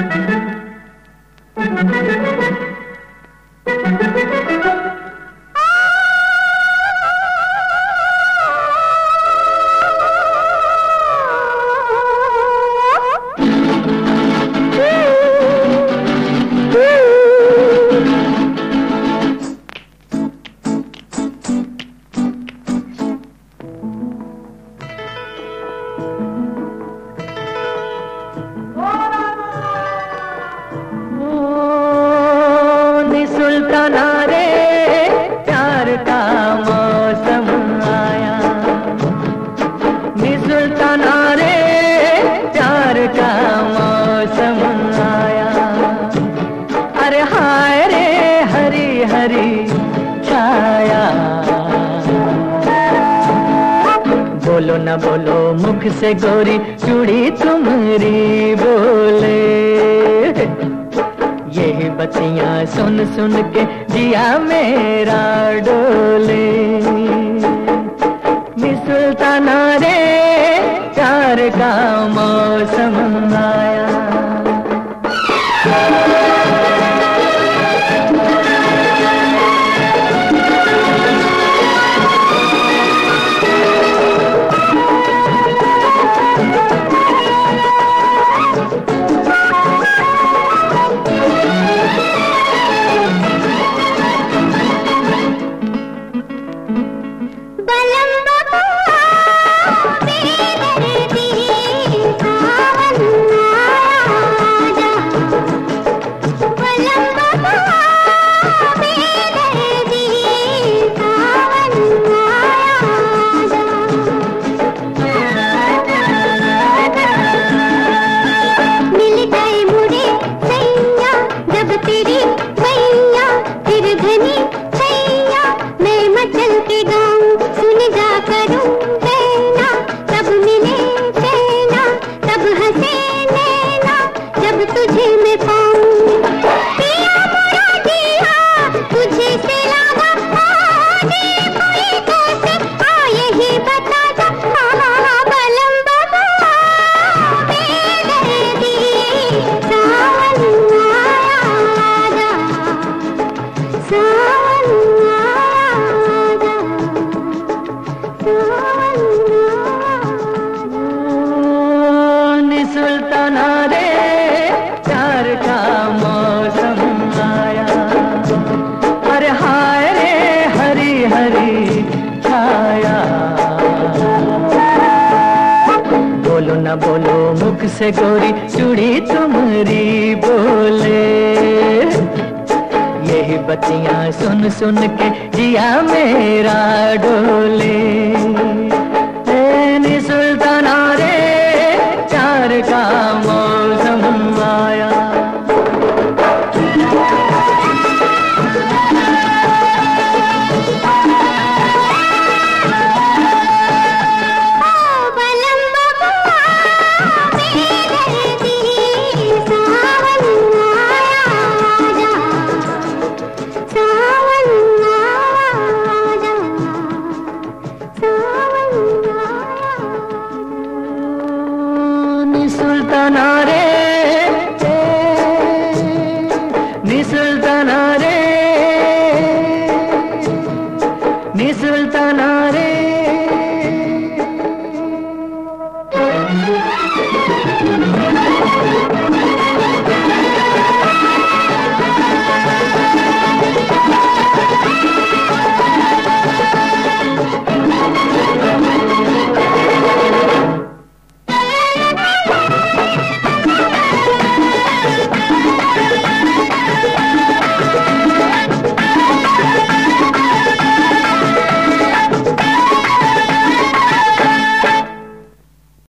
Musik बोलो न बोलो, मुख से गोरी चूड़ी तुम्हारी बोले। यही बतिया सुन सुन के जिया मेरा डोले। सुल्ताना नारे प्यार का मौसम आया सुल्ताना मुख से गोरी चूड़ी तुम्हारी बोले। यही बतिया सुन सुन के जिया मेरा डोले। सुल्ताना रे निसुल्ताना रे निसुल्ताना